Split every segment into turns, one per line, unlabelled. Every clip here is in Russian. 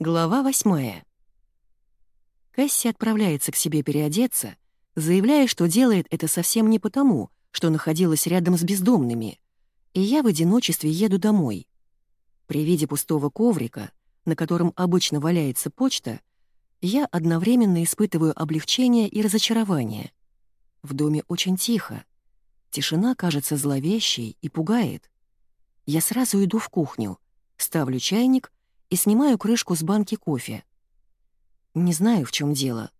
Глава восьмая. Кэсси отправляется к себе переодеться, заявляя, что делает это совсем не потому, что находилась рядом с бездомными, и я в одиночестве еду домой. При виде пустого коврика, на котором обычно валяется почта, я одновременно испытываю облегчение и разочарование. В доме очень тихо. Тишина кажется зловещей и пугает. Я сразу иду в кухню, ставлю чайник и снимаю крышку с банки кофе. Не знаю, в чем дело.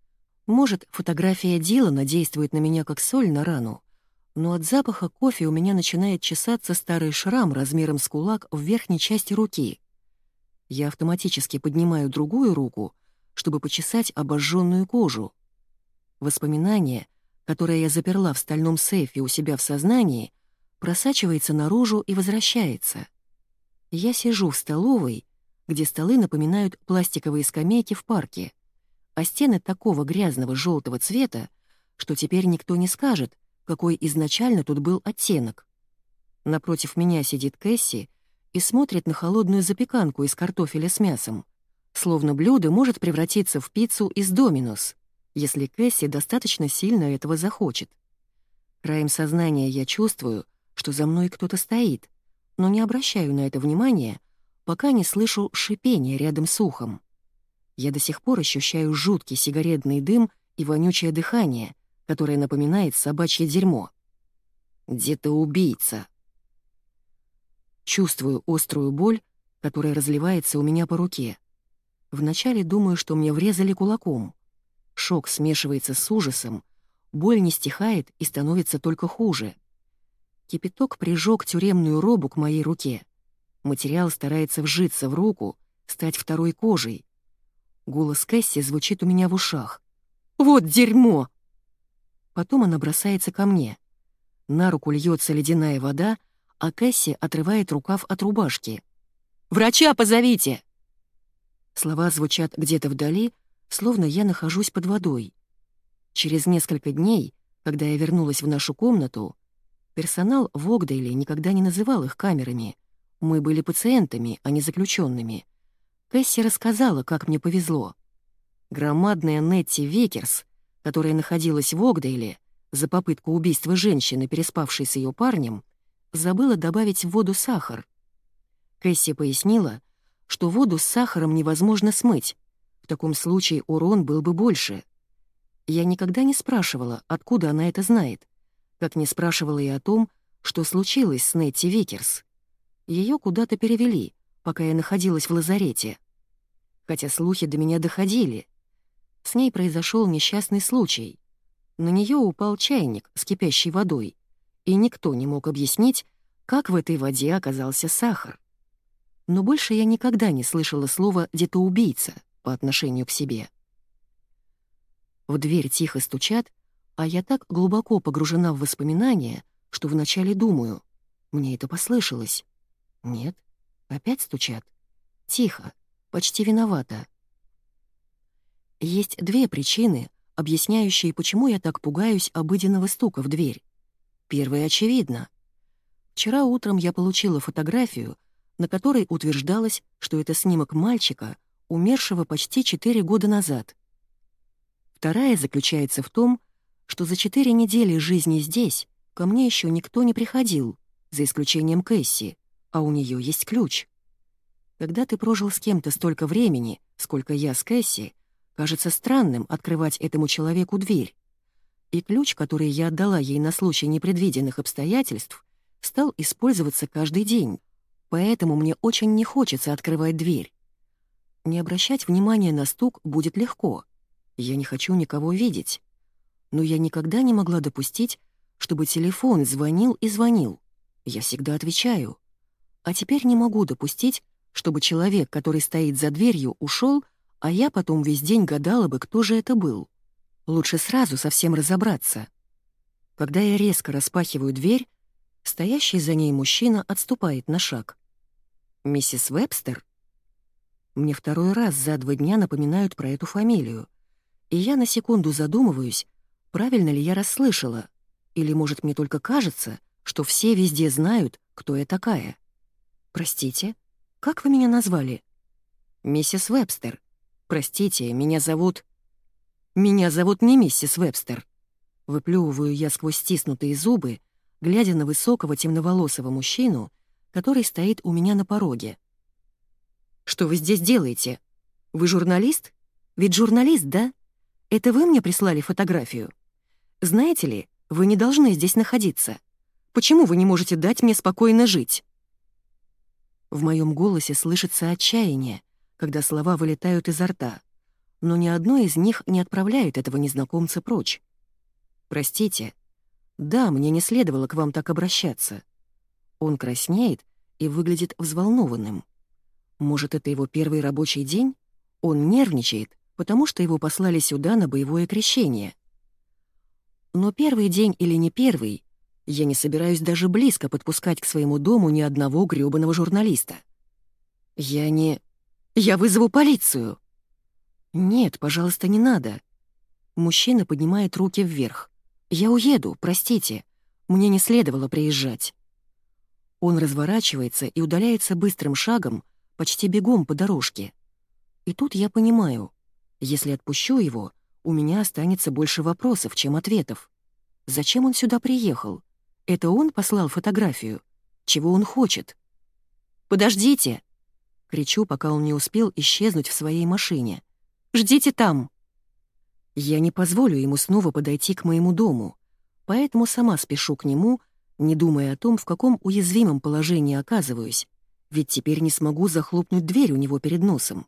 Может, фотография Дилана действует на меня как соль на рану, но от запаха кофе у меня начинает чесаться старый шрам размером с кулак в верхней части руки. Я автоматически поднимаю другую руку, чтобы почесать обожженную кожу. Воспоминание, которое я заперла в стальном сейфе у себя в сознании, просачивается наружу и возвращается. Я сижу в столовой, где столы напоминают пластиковые скамейки в парке, а стены такого грязного желтого цвета, что теперь никто не скажет, какой изначально тут был оттенок. Напротив меня сидит Кэсси и смотрит на холодную запеканку из картофеля с мясом, словно блюдо может превратиться в пиццу из доминус, если Кэсси достаточно сильно этого захочет. Краем сознания я чувствую, что за мной кто-то стоит, но не обращаю на это внимания, пока не слышу шипения рядом с ухом. Я до сих пор ощущаю жуткий сигаретный дым и вонючее дыхание, которое напоминает собачье дерьмо. Где-то убийца. Чувствую острую боль, которая разливается у меня по руке. Вначале думаю, что мне врезали кулаком. Шок смешивается с ужасом, боль не стихает и становится только хуже. Кипяток прижег тюремную робу к моей руке. Материал старается вжиться в руку, стать второй кожей. Голос Кэсси звучит у меня в ушах. «Вот дерьмо!» Потом она бросается ко мне. На руку льется ледяная вода, а Кэсси отрывает рукав от рубашки. «Врача позовите!» Слова звучат где-то вдали, словно я нахожусь под водой. Через несколько дней, когда я вернулась в нашу комнату, персонал в Огдейле никогда не называл их камерами. Мы были пациентами, а не заключенными. Кэсси рассказала, как мне повезло. Громадная Нетти Викерс которая находилась в Огдейле за попытку убийства женщины, переспавшей с ее парнем, забыла добавить в воду сахар. Кэсси пояснила, что воду с сахаром невозможно смыть, в таком случае урон был бы больше. Я никогда не спрашивала, откуда она это знает, как не спрашивала и о том, что случилось с Нетти Викерс. Ее куда-то перевели, пока я находилась в лазарете. Хотя слухи до меня доходили — с ней произошел несчастный случай. На нее упал чайник с кипящей водой, и никто не мог объяснить, как в этой воде оказался сахар. Но больше я никогда не слышала слова «детоубийца» по отношению к себе. В дверь тихо стучат, а я так глубоко погружена в воспоминания, что вначале думаю, мне это послышалось. Нет, опять стучат. Тихо, почти виновата. Есть две причины, объясняющие, почему я так пугаюсь обыденного стука в дверь. Первая очевидна. Вчера утром я получила фотографию, на которой утверждалось, что это снимок мальчика, умершего почти 4 года назад. Вторая заключается в том, что за четыре недели жизни здесь ко мне еще никто не приходил, за исключением Кэсси, а у нее есть ключ. Когда ты прожил с кем-то столько времени, сколько я с Кэсси, Кажется странным открывать этому человеку дверь. И ключ, который я отдала ей на случай непредвиденных обстоятельств, стал использоваться каждый день, поэтому мне очень не хочется открывать дверь. Не обращать внимания на стук будет легко. Я не хочу никого видеть. Но я никогда не могла допустить, чтобы телефон звонил и звонил. Я всегда отвечаю. А теперь не могу допустить, чтобы человек, который стоит за дверью, ушел а я потом весь день гадала бы, кто же это был. Лучше сразу совсем разобраться. Когда я резко распахиваю дверь, стоящий за ней мужчина отступает на шаг. «Миссис Вебстер?» Мне второй раз за два дня напоминают про эту фамилию, и я на секунду задумываюсь, правильно ли я расслышала, или, может, мне только кажется, что все везде знают, кто я такая. «Простите, как вы меня назвали?» «Миссис Вебстер. Простите, меня зовут...» «Меня зовут не миссис Вебстер». Выплевываю я сквозь стиснутые зубы, глядя на высокого темноволосого мужчину, который стоит у меня на пороге. «Что вы здесь делаете? Вы журналист? Ведь журналист, да? Это вы мне прислали фотографию? Знаете ли, вы не должны здесь находиться. Почему вы не можете дать мне спокойно жить?» В моем голосе слышится отчаяние, когда слова вылетают изо рта, но ни одно из них не отправляет этого незнакомца прочь. «Простите. Да, мне не следовало к вам так обращаться». Он краснеет и выглядит взволнованным. Может, это его первый рабочий день? Он нервничает, потому что его послали сюда на боевое крещение. Но первый день или не первый, я не собираюсь даже близко подпускать к своему дому ни одного грёбаного журналиста. Я не... Я вызову полицию. Нет, пожалуйста, не надо. Мужчина поднимает руки вверх. Я уеду, простите. Мне не следовало приезжать. Он разворачивается и удаляется быстрым шагом, почти бегом по дорожке. И тут я понимаю, если отпущу его, у меня останется больше вопросов, чем ответов. Зачем он сюда приехал? Это он послал фотографию? Чего он хочет? «Подождите!» — кричу, пока он не успел исчезнуть в своей машине. «Ждите там!» Я не позволю ему снова подойти к моему дому, поэтому сама спешу к нему, не думая о том, в каком уязвимом положении оказываюсь, ведь теперь не смогу захлопнуть дверь у него перед носом.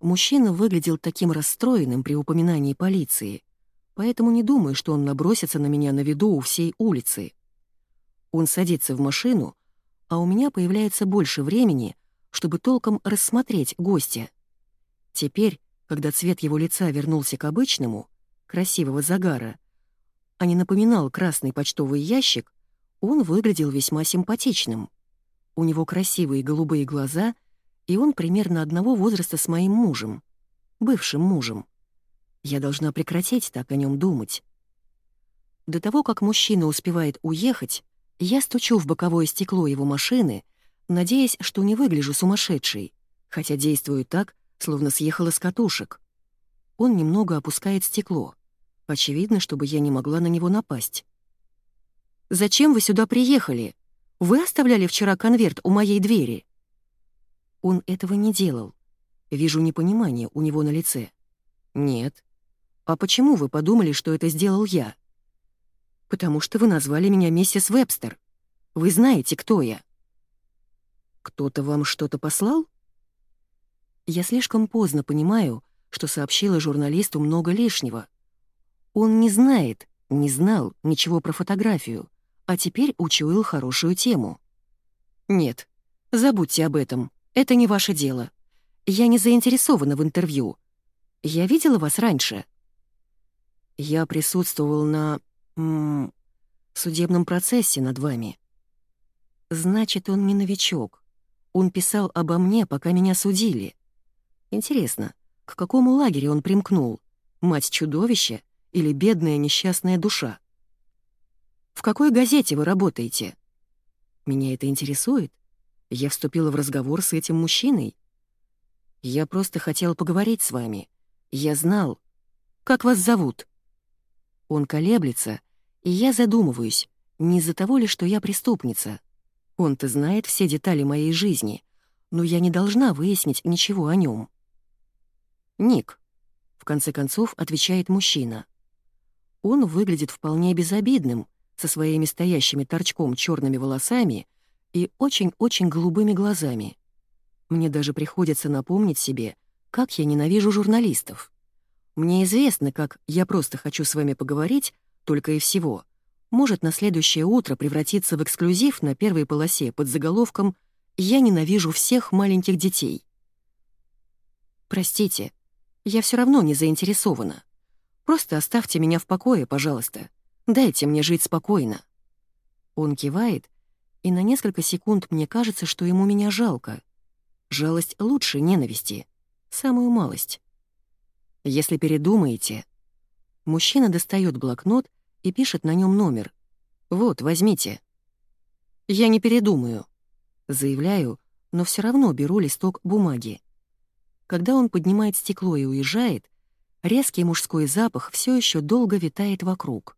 Мужчина выглядел таким расстроенным при упоминании полиции, поэтому не думаю, что он набросится на меня на виду у всей улицы. Он садится в машину, а у меня появляется больше времени, чтобы толком рассмотреть гостя. Теперь, когда цвет его лица вернулся к обычному, красивого загара, а не напоминал красный почтовый ящик, он выглядел весьма симпатичным. У него красивые голубые глаза, и он примерно одного возраста с моим мужем, бывшим мужем. Я должна прекратить так о нем думать. До того, как мужчина успевает уехать, я стучу в боковое стекло его машины, надеясь, что не выгляжу сумасшедшей, хотя действую так, словно съехала с катушек. Он немного опускает стекло. Очевидно, чтобы я не могла на него напасть. «Зачем вы сюда приехали? Вы оставляли вчера конверт у моей двери?» Он этого не делал. Вижу непонимание у него на лице. «Нет, «А почему вы подумали, что это сделал я?» «Потому что вы назвали меня миссис Вебстер. Вы знаете, кто я». «Кто-то вам что-то послал?» Я слишком поздно понимаю, что сообщила журналисту много лишнего. Он не знает, не знал ничего про фотографию, а теперь учуял хорошую тему. «Нет, забудьте об этом, это не ваше дело. Я не заинтересована в интервью. Я видела вас раньше». Я присутствовал на... М судебном процессе над вами. Значит, он не новичок. Он писал обо мне, пока меня судили. Интересно, к какому лагерю он примкнул? Мать чудовища или бедная несчастная душа? В какой газете вы работаете? Меня это интересует. Я вступила в разговор с этим мужчиной. Я просто хотел поговорить с вами. Я знал. Как вас зовут? Он колеблется, и я задумываюсь, не из-за того ли, что я преступница. Он-то знает все детали моей жизни, но я не должна выяснить ничего о нем. «Ник», — в конце концов отвечает мужчина. Он выглядит вполне безобидным, со своими стоящими торчком черными волосами и очень-очень голубыми глазами. Мне даже приходится напомнить себе, как я ненавижу журналистов. Мне известно, как «я просто хочу с вами поговорить» только и всего. Может на следующее утро превратиться в эксклюзив на первой полосе под заголовком «Я ненавижу всех маленьких детей». Простите, я все равно не заинтересована. Просто оставьте меня в покое, пожалуйста. Дайте мне жить спокойно. Он кивает, и на несколько секунд мне кажется, что ему меня жалко. Жалость лучше ненависти. Самую малость. Если передумаете...» Мужчина достает блокнот и пишет на нем номер. «Вот, возьмите». «Я не передумаю», — заявляю, но все равно беру листок бумаги. Когда он поднимает стекло и уезжает, резкий мужской запах все еще долго витает вокруг.